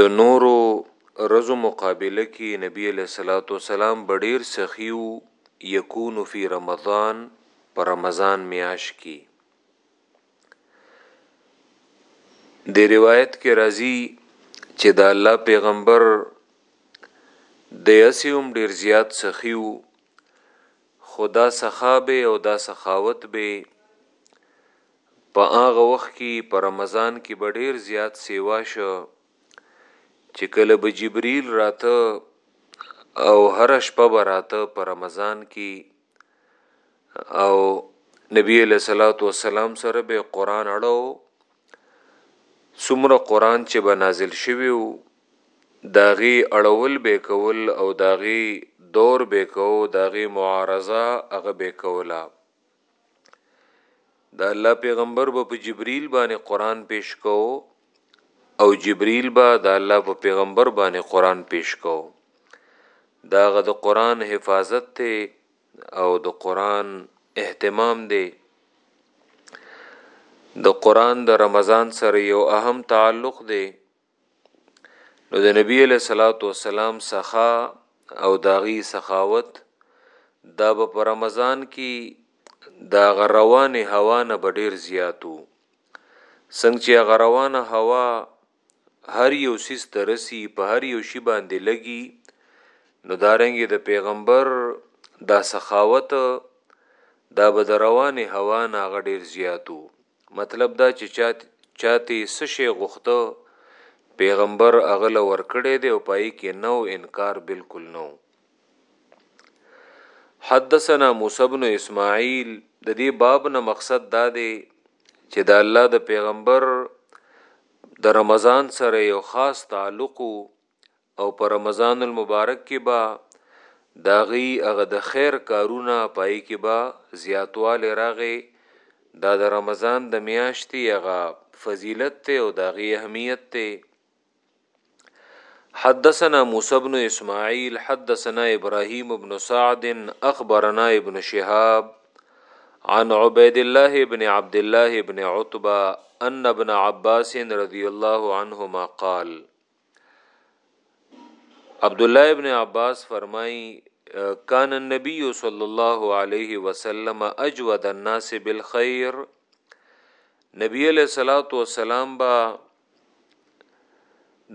د نورو رزو مقابله کی نبی علیه الصلاة والسلام به ډیر سخی وو یکون فی رمضان په رمضان میاش کی د روایت کې راځي چې د الله پیغمبر د اسیم ډیر زیات سخیو خدا سخابه او دا سخاوت به په هغه وخت کي په رمضان کي به ډېر زيات سېوا شه چي کله به جبريل راته او هره شپه به راته په رمضان کي او نبي عليه الصلاة والسلام سره به قرآن اړو څومره قرآن چي به نازل شوي وو داغي اړول به کول او داغي دور به کو داغي معارضه هغه به کوله دا الله پیغمبر به په جبرئیل باندې قران پیش کو او جبرئیل به دا الله په پیغمبر باندې قران پیش کو دا غد قران حفاظت ته او د قران اهتمام دی د قران د رمضان سره یو اهم تعلق دی نو د نبی علیہ الصلوۃ والسلام سخا او داغي سخاوت دا په رمضان کې دا غروانه هوا نه ډیر زیاتو څنګه چې غروانه هوا هر یو سیس ترسي په هر یو شی باندې لګي نو دارنګ د پیغمبر دا سخاوت دا به روانه هوا نه غډیر زیاتو مطلب دا چې چا چا ته یې څه شی غوښته، پیغمبر هغه له ورکړی دی او په هغې کې نه و انکار بالکل نه و. حدثنا موسی بن اسماعیل د دې باب نه مقصد دا دی چې د الله د پیغمبر د رمضان سره یو خاص تعلق او او په رمضان المبارک کې به د هغوی هغه د خیر کارونه په هغې کې به زیاتوالی راغی دا د رمضان د میاشتې هغه فضیلت ته او د هغې اهمیت ته حدثنا موسى بن اسماعيل حدثنا ابراهيم بن سعد اخبرنا ابن شهاب عن عبيد الله بن عبد الله بن عتبه ان ابن عباس رضي الله عنهما قال عبد الله ابن عباس فرمایي کان النبي صلی الله علیه وسلم اجود الناس بالخير نبی علیہ الصلوۃ والسلام با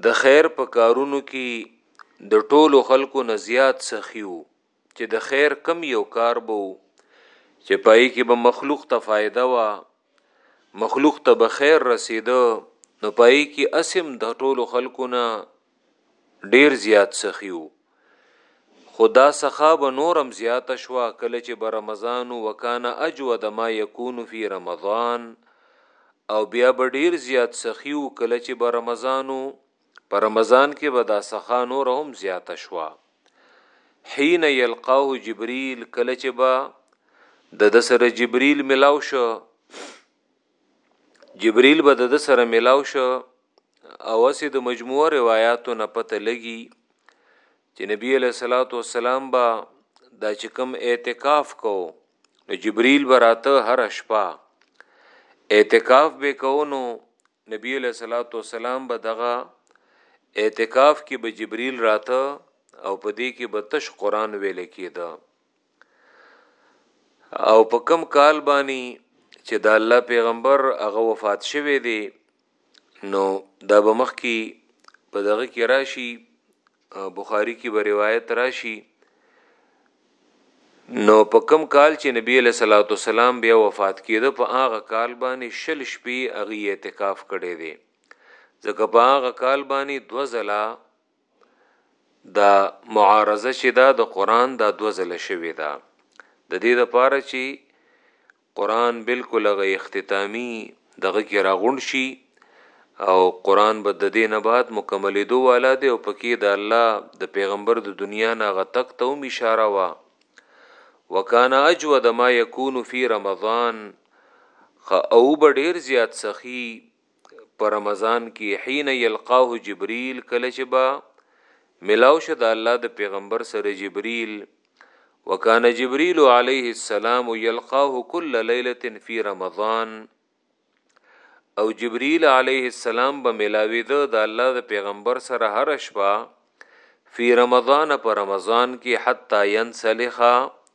د خیر په کارونو کې د ټولو خلکو نه زیات سخیو چې د خیر کم یو کار به وو چې پای کې به مخلوق ته فائدہ وا مخلوق ته به خیر رسیدو نو پای کې اسم د ټولو خلکو نه ډیر زیات سخیو خدا سخا به نورم زیات شوا کله چې به رمضان وکانا اجود ما یکون فی رمضان او بیا به ډیر زیات سخیو کله چې به رمضانو په رمضان کې به دا سخا نور هم زیاته شوه حين يلقاه جبريل کله چې به د د سره جبريل ملاو شو جبريل به د د سره ملاو شو او سي د مجموعه روایتو نه پته لګي چې نبی له صلوات و سلام با دا چې کوم اعتکاف کو نو جبريل براته هر شپه اعتکاف به کو نو نبی علیه الصلاة والسلام به دغه اعتکاف کې به جبريل راته او په دې کې به تش قران ویل کېده او په کم کال باندې چې د الله پیغمبر هغه وفات شوه دی نو دا به مخ کې په دغه کې راشي بخاری کی به روایت راشي نو په کم کال چې نبی له صلوات والسلام بیا وفات کیده په هغه کال باندې شل شپې اغي اعتکاف کړي دي ځکه په هغه کال باندې دو ځله دا معارضه چې دا د قران دا دو ځله شوې ده د دې لپاره چې قران بلکل هغه اختتامی دغه کی راغونډ شی او قران به ددی نه بعد مکملیدو والا دی او پکی د الله د پیغمبر د دنیا نه هغه تک ته هم اشاره وه وکان اجود ما یکون فی رمضان خه او به ډیر زیات سخی په رمضان کې حين يلقاه جبريل کله چې با ملاو شو د الله د پیغمبر سره جبريل وکانه جبريل عليه السلام يلقاه كل ليله في رمضان او جبريل عليه السلام به ملاوي ده د الله د پیغمبر سره هر شپه فی رمضان په رمضان کې حتا ينسلخ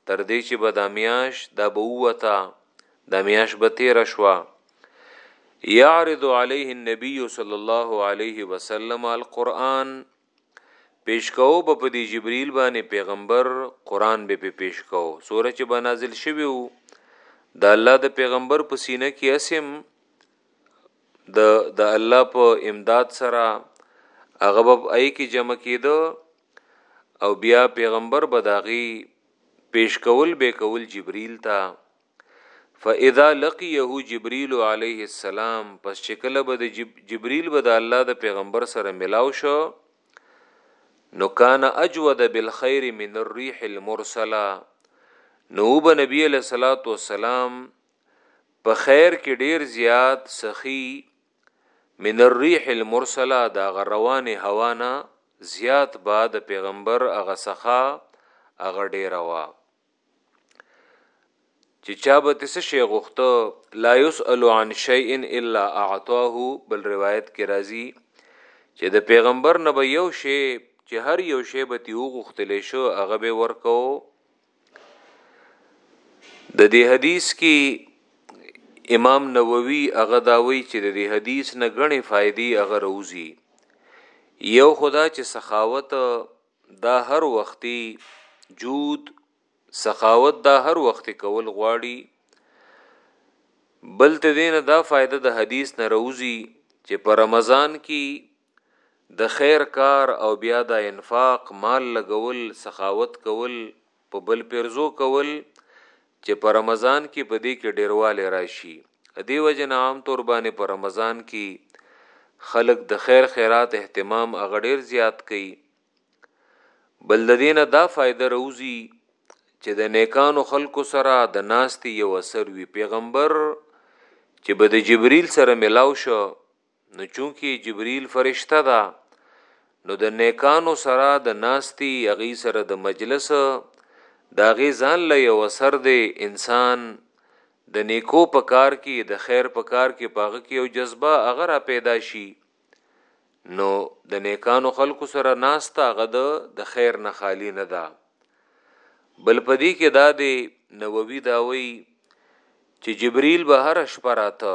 تر دې چې به دا میاش دا به وته دا میاش به تیر شوا یعرض علیه النبی صلی الله علیه وسلم القرآن پیش کوو به په دی جبرئیل باندې پیغمبر قرآن به په پیش کوو سوره چې به نازل شوی وو د الله د پیغمبر په سینه کې اسیم د د الله په امداد سره هغه به ای کې جمع کېده او بیا پیغمبر بداغي پیش کول به کول جبريل ته فاذا لقيه جبريل عليه السلام پس چې کله به د جبريل به د الله د پیغمبر سره ملاو شو نو کان اجود بالخير من الريح المرسله نو به نبی له صلوات و سلام په خیر کې ډیر زیات سخی من الريح المرسله دا غروانه هوا نه زیات با د پیغمبر هغه سخا هغه ډیر وا چې چا به تس شی غوخته لا يسأل عن شيء الا اعطاه بل روایت کې راځي چې د پیغمبر نه به یو شی چې هر یو شی به تی وغوښتل شو هغه به ورکو د دې حدیث کې امام نووي هغه داوي چې د دې حدیث نه غني فائدې هغه روزي یو خدا چې سخاوت دا هر وختي جود سخاوت دا هر وخت کول غواړي بل ته دینه دا فائدہ د حدیث نه روزي چې په رمضان کې د خیر کار او بیا دا انفاق، مال لګول، سخاوت کول، په بل پېرزو کول چې په رمضان کې په دې کې ډېروالی راشي. د دې وجې نه عام طور باندې په رمضان کې خلک د خیر خیرات اهتمام هغه ډېر زیات کوي. بل د دې نه دا فایده راوځي چې د نیکانو خلکو سره د ناستې یو اثر وي. پیغمبر چې به د جبریل سره ملاو شو نو چونکی جبريل فرشته ده نو د نیکانو سره د ناستی اغي سره د مجلس دا غي ځان له یو اثر دی انسان د نیکو په کار کې د خیر په کار کې پاغه کې یو جذبه اگر پیدا شي نو د نیکانو خلکو سره ناستا غد د خیر نه خالی نه ده بل پدی کې دا دی نووي دا وی چې جبريل به هر شپه راته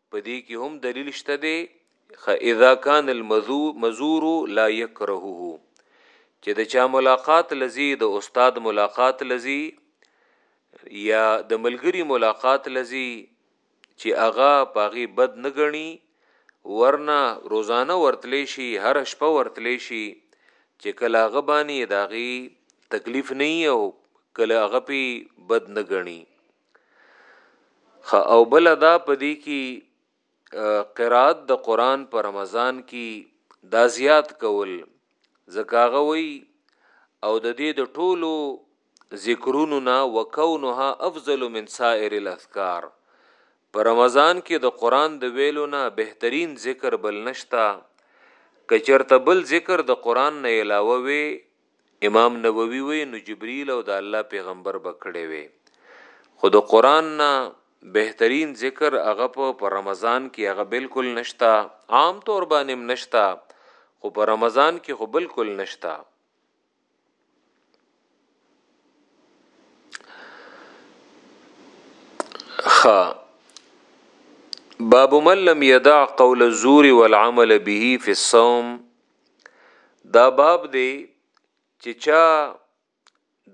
په دې کې هم دلیل شته دی خ اذا کان المزور لا یکرهه چې د چا ملاقات لذي د استاد ملاقات لذي یا د ملګری ملاقات لذي چې اغا پاغي بد نه غني ورنه روزانه ورتلی شي هر شپه ورتلی شي چې کله غبانی داغي تکلیف نه او کله غپی بد نه غني خ او بل دا پدی کی قرات د قران په رمضان کی دا زیات کول زکاغه وی او د دې د ټولو ذکرونو نا وکونها افضل من سائر الاذکار په رمضان کې د قران د ویلو نه بهترین ذکر بل نشتا کچرته بل ذکر د قران نه علاوه وی امام نووي وي نو جبريل او د الله پيغمبر به کړي وي خو د قران نه بهترین ذکر هغه په رمضان کې هغه بالکل نشتا عام طور باندې نشتا خو په رمضان کې خو بالکل نشتا خ باب من لم يدع قول الزور والعمل به في الصوم دا باب دی چې چا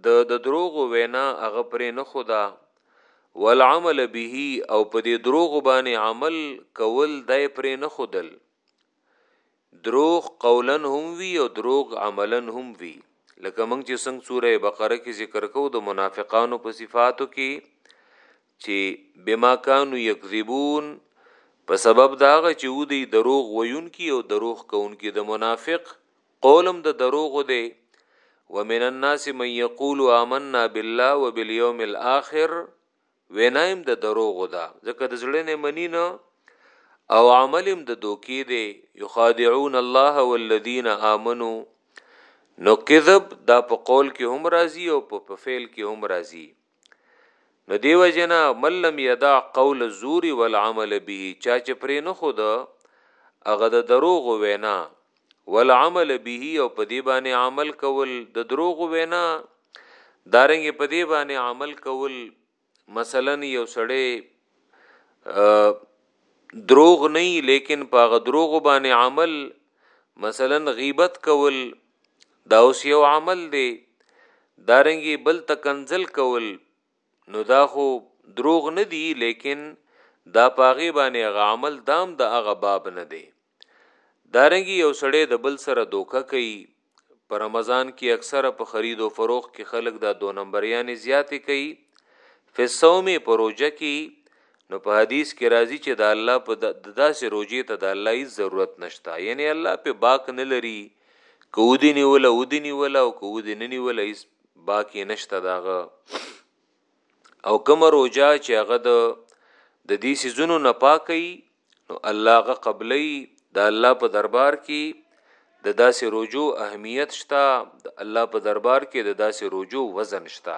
د د دروغ وینا هغه پرې نه خدا والعمل به او په دې دروغ باندې عمل کول دای پرې نه خودل دروغ قولا هم وی او دروغ عملا هم وی لکه موږ چې څنګه سوره بقره کې ذکر کوو د منافقانو په صفاتو کې چي بما کانو یکذبون په سبب د هغه چې و دی دروغ ویونکي او دروغ کوونکي د منافق قولم د دروغ دی ومن الناس من یقول آمنا بالله وبالیوم الاخر وینایم د دروغ ده ځکه د زړه نه منی نه او عملم د دوکې دی یخادعون الله والذین آمنو نو کذب دا په قول کې هم راځي او په فعل کې هم راځي نو دیو جنا ملم یدا قول الزور والعمل به چا چې پرې نه خود هغه د دروغ وینا والعمل به او په دې باندې عمل کول د دروغ وینا دارنګ په دې باندې عمل کول مثلا یو سړی دروغ نه لیکن په غ دروغ باندې عمل مثلا غیبت کول دا اوس یو عمل دی دارنګي بل تکنزل کول نو دا خو دروغ نه دی لیکن دا پاغي باندې هغه عمل دام د دا هغه باب نه دی دارنګي یو سړی د بل سره دوکه کوي په رمضان کې اکثره په خرید او فروخت کې خلک دا دو نمبریانې زیاتې کوي فسوم پروژه کې نو په حدیث کې راځي چې د الله په داسې روزي ته د الله هیڅ ضرورت نشته یعنی الله په باک نه لري که ودی نیوله ودی نیوله او که ودی نه نیوله هیڅ باقی نشته داغه او کوم روجا چې هغه د د دې سيزونو نه پاکي نو الله غ قبلي د الله په دربار کې د داسې روجو اهمیت شته د الله په دربار کې د داسې روجو وزن شته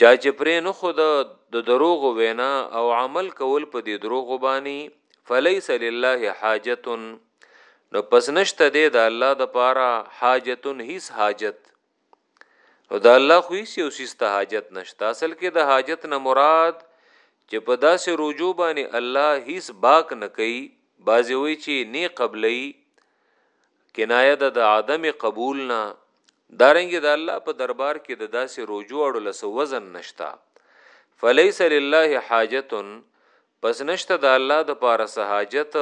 چا چې پرې نه خود د دروغ وینا او عمل کول په دې دروغ باندې فلیس لله حاجتن نو پس نشته دی د الله د پاره حاجتن هیڅ حاجت نو د الله خو هیڅ یو سیسته حاجت نشته اصل کې د حاجت نه مراد چې په داسې رجوع باندې الله هیڅ باک نه کوي بازی وی چې نه قبلې کنایه ده د عدم قبول نه دارنګ د الله په دربار کې د داسې رجوع اړو لس وزن نشتا فلیس لله حاجت پس نشته د الله د پاره سهاجت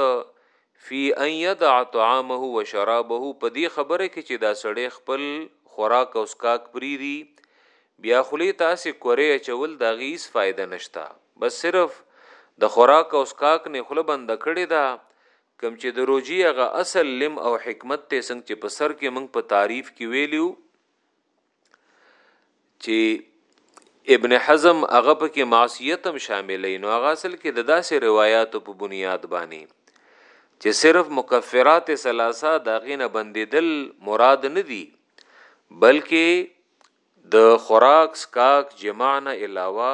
فی ان یدع طعامه و شرابه په دې خبره کې چې دا سړی خپل خوراک او سکاک پریری بیا خلی تاسو کوری چول دا غیس فائدہ نشتا بس صرف د خوراک او سکاک نه خله بند کړی دا کوم چې د روژې هغه اصل لم او حکمت ته څنګه چې په سر کې موږ په تعریف کې ویلیو چې ابن حزم هغه په کې معصیت هم شاملې نو هغه اصل کې د داسې روایتو په بنیاد باندې چې صرف مکفرات ثلاثه دا غینه بندیدل مراد نه دي بلکې د خوراک څښاک جماع نه علاوه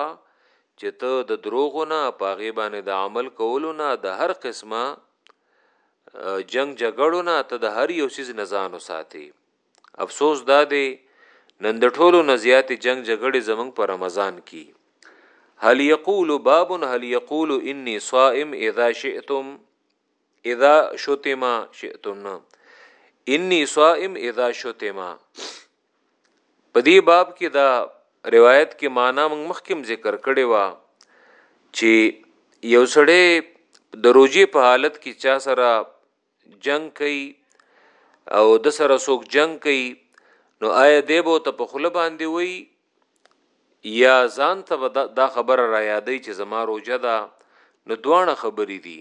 چې ته د دروغو نه په هغې باندې د عمل کولو نه د هر قسمه جنگ جګړو نه ته د هر یو سیز نزانو ساتي افسوس دا دی نن د ټولو نزیات جنگ جګړې زمنګ په رمضان کې هل یقول باب هل یقول انی صائم اذا شئتم اذا شتما شئتم انی صائم اذا شتما په دې باب کې دا روایت کې معنا موږ مخکې ذکر کړې و چې یو سړی د روزي په حالت کې چا سره جنگ کوي او د سره څوک جنگ کوي نو آیا دی به ته په خله باندې وي یا ځان ته دا خبره را یادې چې زما روزه ده نو دوه خبرې دي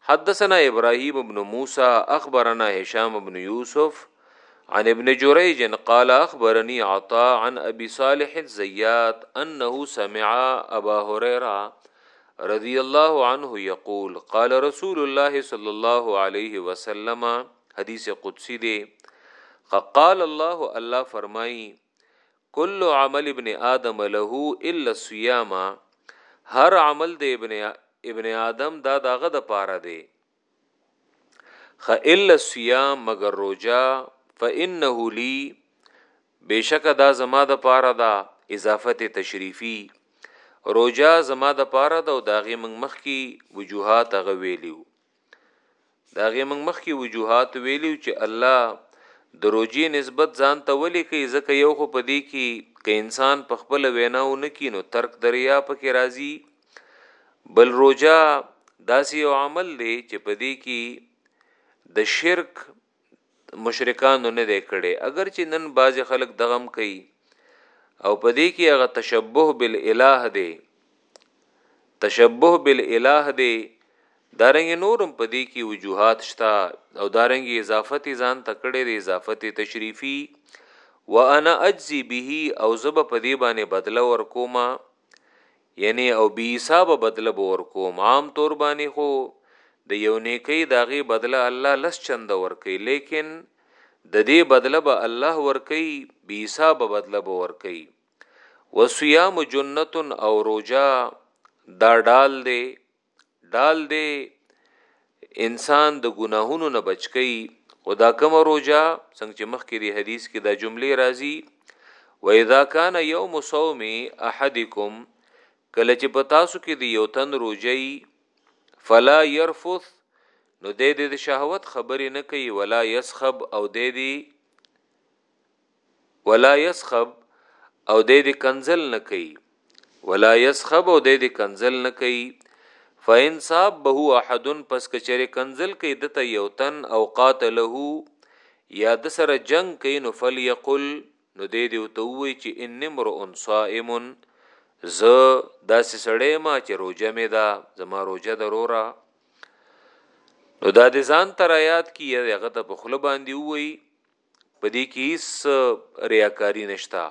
حدثنا ابراهيم ابن موسى اخبرنا هشام ابن يوسف عن ابن جريج قال اخبرني عطاء عن ابي صالح الزيات انه سمع ابا هريره رضي الله عنه يقول قال رسول الله صلى الله عليه وسلم حدیث قدسی دی قال الله الله فرمایي کل عمل ابن آدم له الا الصيام هر عمل د ابن ابن آدم دا داغه د پاره دی خ الا الصيام مگر روجا فانه لي بشک دا زما د پاره دا اضافت تشریفی روجا زما د پاره دا داغه من مخ کی وجوهات غویلیو دا غي موږ مخکې وجوهات ویلیو چې الله د روجي نسبت ځان ته ولي کوي ځکه یو خو په دې کې که انسان په خپل وینا و نه کینو ترک دریا پکې راځي بل روجا داسې یو عمل دی چې په دې کې د شرک مشرکانو نه دی کړی اگر چې نن بعضی خلک دغم کوي او په دې کې هغه تشبه بالاله دی تشبه بالاله دی دارنګ نورم په دې کې وجوهات شته او دارنګ اضافت ځان تکړه دی اضافت تشریفی وانا اجزی به او زب په دې باندې بدله ور کومه یعنی او بی حسابه بدله به ورکوم عام طور باندی خو د یو نیکی داغی بدله الله لس چنده ورکی لیکن ددی بدله به الله ورکی بی حسابه بدله به ورکی وصیام جنتن او روژه دا ډال دی ډال دی انسان د ګناهونو نه بچ کی او دا کوم روزه څنګه چې مخکې دی حدیث کې دا جملې راځي و اذا کان یوم صوم احدکم کله چې په تاسو کې دی یو تن روزي فلا يرفث نو د دې شهوت خبرې نه کوي ولا يسخب او د دې ولا يسخب او دې دې کنزل نه کوي ولا يسخب او دې دې کنزل نه کوي فإن صاب به احد پس کچره کنزل کوي دته یو تن او قاتله یا د سره جنگ کوي نو فليقل نو دې دې او ته وی چې ان امرؤ صائم زه داسې سړی ما چې روزه مې ده زما روزه ضروره نو دا د ځان تر آیات کې هغه ته په خله باندې وای په دې کې هیڅ ریاکاری نشته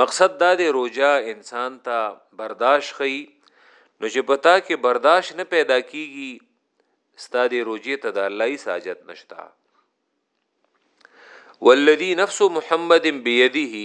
مقصد دا دی روجا انسان ته برداشت خي نو چې پتا کې برداشت نه پیدا کیږي ستادي روجي ته د الله ساجت نشتا والذي نفس محمد بيده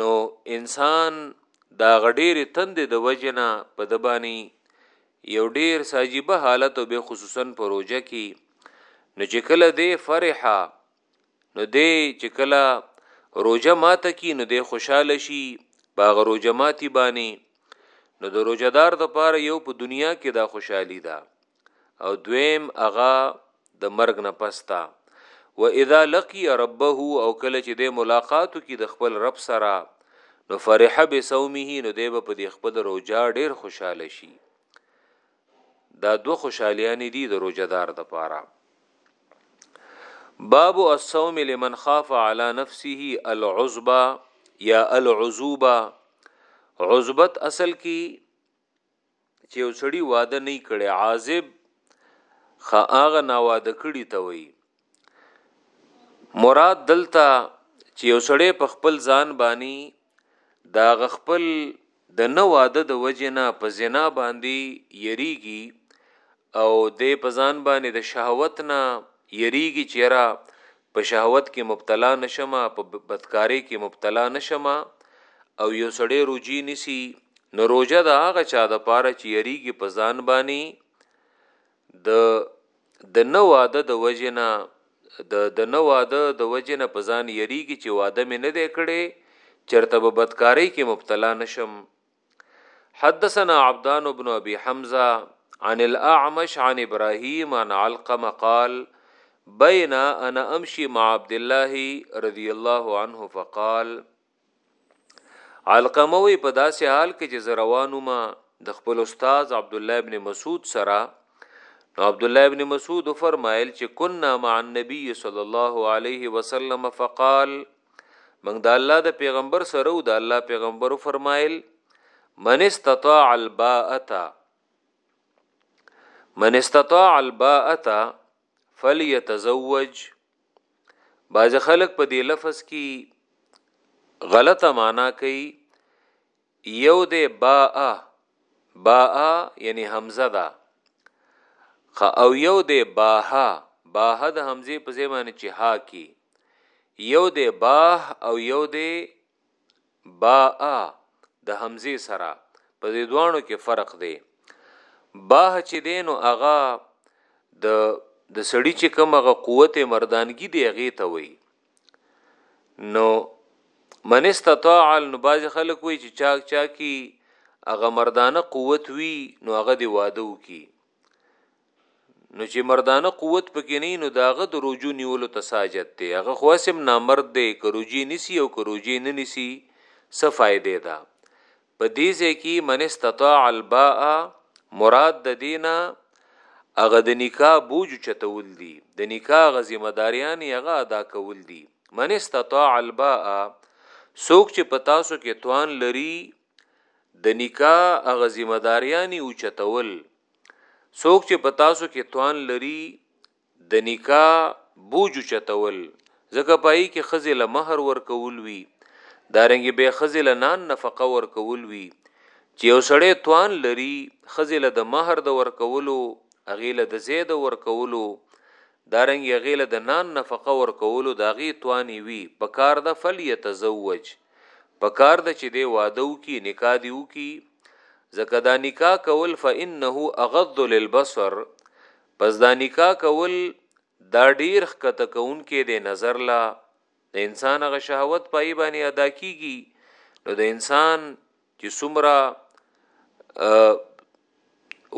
نو انسان دا غډیر تند د وجنه په د باندې یو ډیر ساجيبه حالت او به خصوصا پروژه کې نو چې کله دی فرحه نو دی چې کله روزه ماته کی نو دی خوشاله شي باغ روزه ماتي باندې نو د روزدار د پاره یو په دنیا کې دا خوشحالي ده او دویم هغه د مرګ نه پستا و اذا لقي ربه او کله چې د ملاقاتو کې د خپل رب سره نو فرح به صومه نو دی په دې خپل روزه ډیر خوشاله شي دا دو خوشالیان دي د روزدار د پاره باب الصوم لمن خاف على نفسه العزبه یا العزوبه عزبت اصل کې چې یو سړی واده نه کړي عازب خا هغه نا واده کړي ته وي مراد دلته چې یو سړی په خپل ځان باندې دا خپل د نه واده د وجنه په زنا باندې یریږي او دی په ځان باندې د شهوت نه یریږي چې یاره په شهوت کې مبتلا نشم په بدکاری کې مبتلا نشم او یو سړی روجی نسی نو روجه د هغه چا د پاره چې یریږي په ځان باندې د د نو واده د وجنه د د نو واده د وجنه په ځان یریږي چې واده مې نه دی کړي چرته به بدکاری کې مبتلا نشم حدثنا عبدان بن ابي حمزه عن الاعمش عن ابراهيم عن علقم قال بين انا امشي مع عبد الله رضي الله عنه فقال علقمه وي په داسې حال کې چې زروانو ما د خپل استاد عبد الله ابن مسعود سره نو عبد الله ابن مسعود فرمایل چې كنا مع النبي صلى الله عليه وسلم فقال موږ د الله د پیغمبر سره او د الله پیغمبر فرمایل من استطاع الباءه من استطاع الباءه فليتزوج باز خلق په دې لفظ کې غلطه معنا کوي يو دی باء باء یعنی حمزه ده خ او یو دی باء باء د حمزه په ځای باندې چې ها کی یو دی باء او یو دی باء د حمزه سره په دې دوانو کې فرق دی باء چې دین او اغا د د سړی چې کومه قوت مردانګی دی غي ته وي نو من استطاع نو باز خلک وی چې چاک چاکی هغه مردانه قوت وی نو هغه دی واده وکي نو چې مردانه قوت پکې نه نو داغه د روجو نیولو تساجت دی هغه خو سم نامرد دی کروجی نسی او کروجی نه نسی څه فائدې ده په دې ځای کې من استطاع الباء مراد د دینه هغه د نکاح بوج چتول دي د نکاح غ ذمہ داریان هغه ادا کول دي من استطاع الباء سوک چې په تاسو کې توان لري د نکاح هغه ذمہ داریان او چتول سوک چې په تاسو کې توان لري د نکاح بوج اوچتول، ځکه په هغې کې ښځې له مهر ورکول وي، دارنګه بیا ښځې له نان نفقه ورکول وي، چې یو سړی توان لري ښځې له د مهر د ورکولو، هغې له د ځای د ورکولو، دارنګه هغې له د نان نفقه ورکولو د هغې توان یې وي، په کار ده فلیتزوج، په کار ده چې دی واده وکړي، نکاح دې وکړي، ځکه دا نکاح کول فانه اغض للبصر، پس دا نکاح کول دا ډیر ښکته کوونکی دی نظر لا د انسان هغه شهوت پای باندې ادا کیږي نو د انسان چې څومره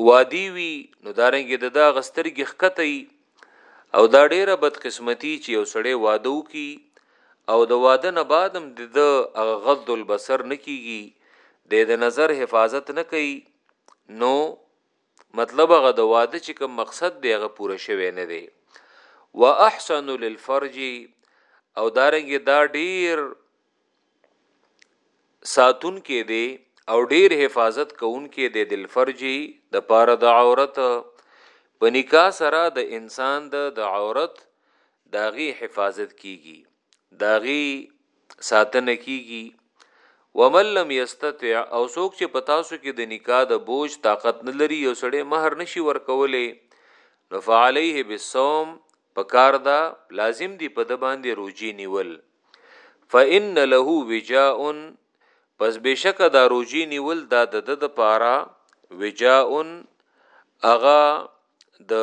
وادي وي نو دارنګ د دا غسترګي خکتي او دا ډیره بدقسمتي چې یو سړی وادو کی او د واده نه بعدم د غض البصر نکیږي د د نظر حفاظت نه کوي نو مطلب هغه د واده چې کوم مقصد دی هغه پوره شوی نه دی واحسن للفرج او دارنګ دا ډیر ساتون کې دی او ډیر حفاظت کوون کې دی د فرج د پاره د عورت په نکاح سره د انسان د عورت داغي حفاظت کیږي داغي ساتنه کیږي ومن لم یستطع او څوک چې پتاسو کې د نکاح د بوج طاقت نه لري یو سړی مہر نشي ورکولې نو فعليه بالصوم پکار دا لازم دی په د باندې روجي نیول فإن له وجاء پس بشک دا روجي نیول دا د د پارا وجاء اغا د